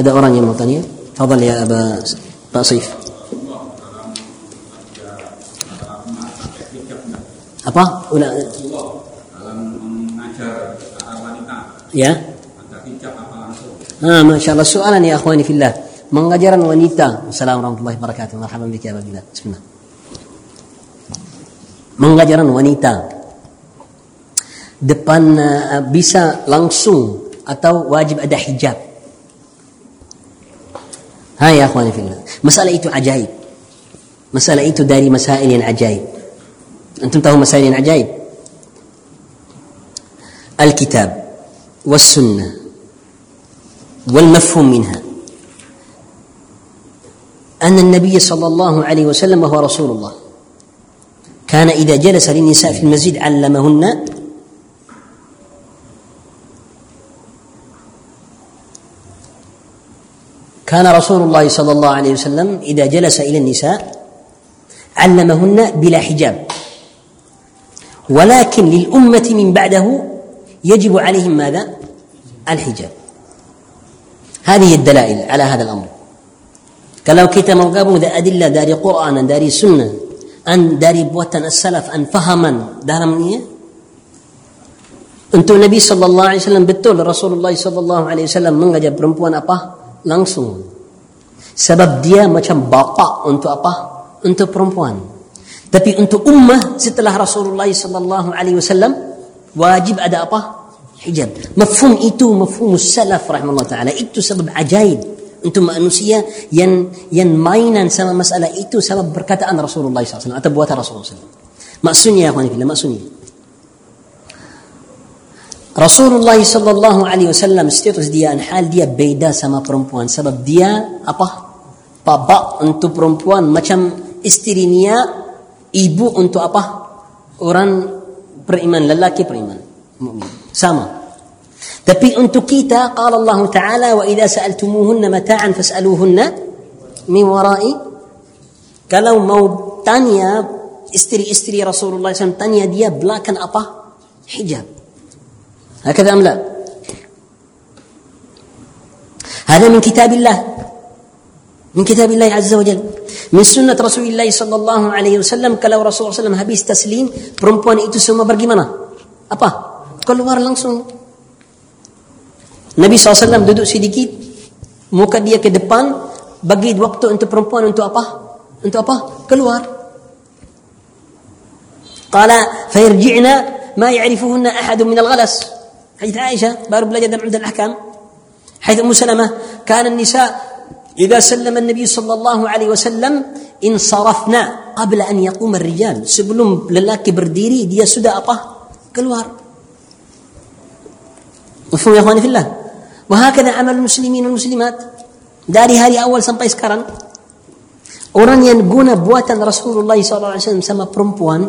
ada orang yang mau tanya? Fadal ya Aba Pak Saif. Apa? Ula, ya? Ah, Masya Allah. Soalan ya akhwani fillah. Mengajaran wanita. Assalamualaikum warahmatullahi wabarakatuh. Marhaban bika Bilal Bismillah. Mengajaran wanita. Depan uh, bisa langsung atau wajib ada hijab ها يا أخواني في الله. مسألة إيتو عجائب مسألة إيتو داري مسائل عجائب أنتم تهو مسائل عجائب الكتاب والسنة والمفهوم منها. أن النبي صلى الله عليه وسلم وهو رسول الله كان إذا جلس للنساء في المسجد علمهن كان رسول الله صلى الله عليه وسلم إذا جلس إلى النساء علمهن بلا حجاب. ولكن للأمة من بعده يجب عليهم ماذا؟ الحجاب. هذه الدلائل على هذا الأمر. قال لو كتاب مرقب ذا أدلة داري قرآنا داري سنة أن داري بوتن السلف أن فهما دار دارم أنتم النبي صلى الله عليه وسلم بتول رسول الله صلى الله عليه وسلم من جاب رمبوان أباه؟ Langsung. Sebab dia macam bapa untuk apa? Untuk perempuan. Tapi untuk ummah setelah Rasulullah sallallahu alaihi wasallam wajib ada apa? Hijab. Mafhum itu mafhum salaf rahimahullah taala. Itu sebab ajaib untuk manusia yang yang mainan sama masalah itu sebab perkataan Rasulullah SAW atau buatan Rasulullah SAW. Maksudnya ya maksudnya Rasulullah sallallahu alaihi wasallam status dia hal dia beda sama perempuan sebab dia apa bapa untuk perempuan macam istrinya ibu untuk apa orang beriman lelaki beriman sama tapi untuk kita qala Allah taala wa idza sa'altumuhunna mata'an fas'aluhunna min wara'i kalau mau tanya istri-istri Rasulullah SAW tanya dia belakang apa hijab هكذا أم لا؟ هذا من كتاب الله. من كتاب الله عز وجل. من سنة رسول الله صلى الله عليه وسلم. كلو رسول الله صلى الله عليه وسلم هبيس تسليم برمبوان إتو سوما برقمنا أبا كل وار لنصن Nabi SAW duduk sedikit. Muka dia ke depan. Bagi waktu untuk perempuan untuk apa? Untuk apa? Keluar. قال فيرجعنا ما يعرفهن أحد من الغلس حديث عائشة بارو بلا عند الأحكام. حيث أم سلمة كان النساء إذا سلم النبي صلى الله عليه وسلم انصرفنا قبل أن يقوم الرجال. sebelum lelaki berdiri dia sudah apa keluar مفهوم يا إخواني في الله؟ وهكذا عمل المسلمين والمسلمات. dari hari awal sampai sekarang orang yang guna buatan Rasulullah SAW sama perempuan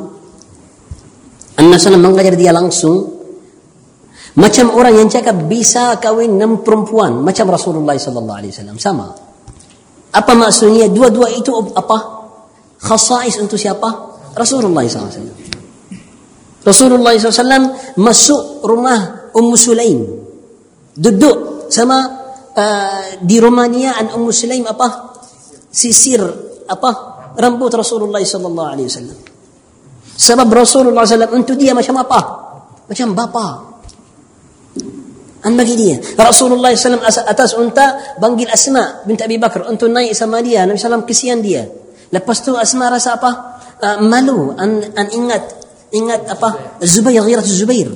Anda SAW mengajar dia langsung Macam orang yang cakap bisa kawin enam perempuan macam Rasulullah sallallahu alaihi wasallam sama. Apa maksudnya? Dua-dua itu apa? Khasais untuk siapa? Rasulullah SAW. Rasulullah SAW masuk rumah Ummu Sulaim. Duduk sama uh, di rumahnya an Ummu Sulaim apa? Sisir apa? Rambut Rasulullah sallallahu alaihi wasallam. Sebab Rasulullah SAW untuk dia macam apa? Macam bapa. An bagi dia. Rasulullah SAW atas unta panggil Asma binti Abi Bakar untuk naik sama dia. Nabi SAW kesian dia. Lepas tu Asma rasa apa? Uh, malu. An, an ingat ingat apa? Zubair, ghirat Zubair.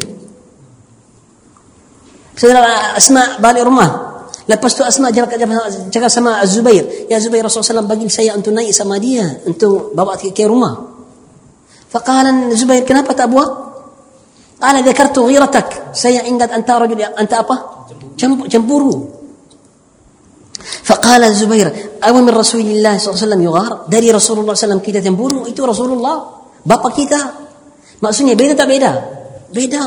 Setelah Asma balik rumah. Lepas tu Asma cakap sama Zubair. Ya Zubair Rasulullah SAW panggil saya untuk naik sama dia. Untuk bawa ke, ke rumah. Faqalan Zubair, kenapa tak buat? قال ذكرت غيرتك saya ingat anta rajul anta apa cemburu فقال الزبير أو من رسول الله صلى الله عليه وسلم يغار dari Rasulullah SAW kita cemburu itu Rasulullah bapa kita maksudnya beda tak beda beda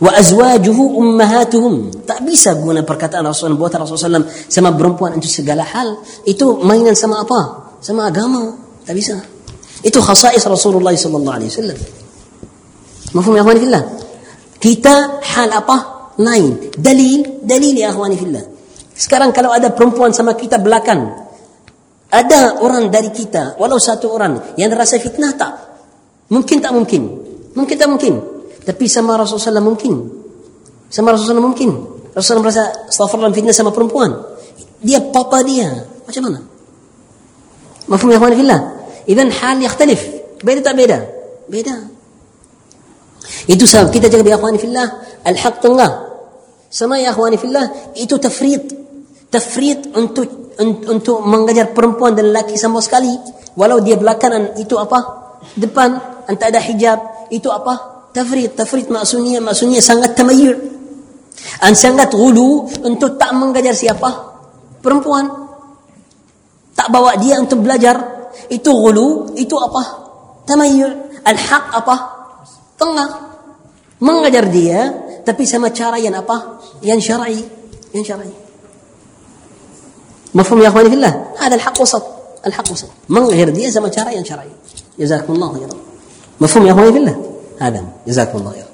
wa azwajuhu ummahatuhum tak bisa guna perkataan Rasulullah buatan Rasulullah SAW sama perempuan untuk segala hal itu mainan sama apa sama agama tak bisa itu khasais Rasulullah sallallahu Mafhum ya akhwani fillah. Kita hal apa? Lain. Dalil, dalil ya akhwani fillah. Sekarang kalau ada perempuan sama kita belakang, ada orang dari kita, walau satu orang yang rasa fitnah tak? Mungkin tak mungkin. Mungkin tak mungkin. Tapi sama Rasulullah mungkin. Sama Rasulullah mungkin. Rasulullah merasa astagfirullah fitnah sama perempuan. Dia papa dia. Macam mana? Mafhum ya akhwani fillah. Idan hal yang berbeda tak beda? Beda. beda itu sebab kita jaga ya akhwani fillah. Al-haq tengah sama ya akhwani fillah itu tafrid. Tafrid untuk untuk mengajar perempuan dan lelaki sama sekali. Walau dia belakangan itu apa? Depan anta ada hijab itu apa? Tafrid. Tafrid maksudnya maksudnya sangat tamayyur an sangat gulu untuk tak mengajar siapa? Perempuan. Tak bawa dia untuk belajar. Itu gulu itu apa? Tamayyul al-haq apa? Tengah mengajar dia tapi sama cara yang apa? Yang syar'i. Yang syar'i. يا اخواني في الله هذا الحق وسط الحق وسط mengajar dia sama cara yang syar'i. مفهوم يا اخواني في الله هذا جزاكم الله خيرا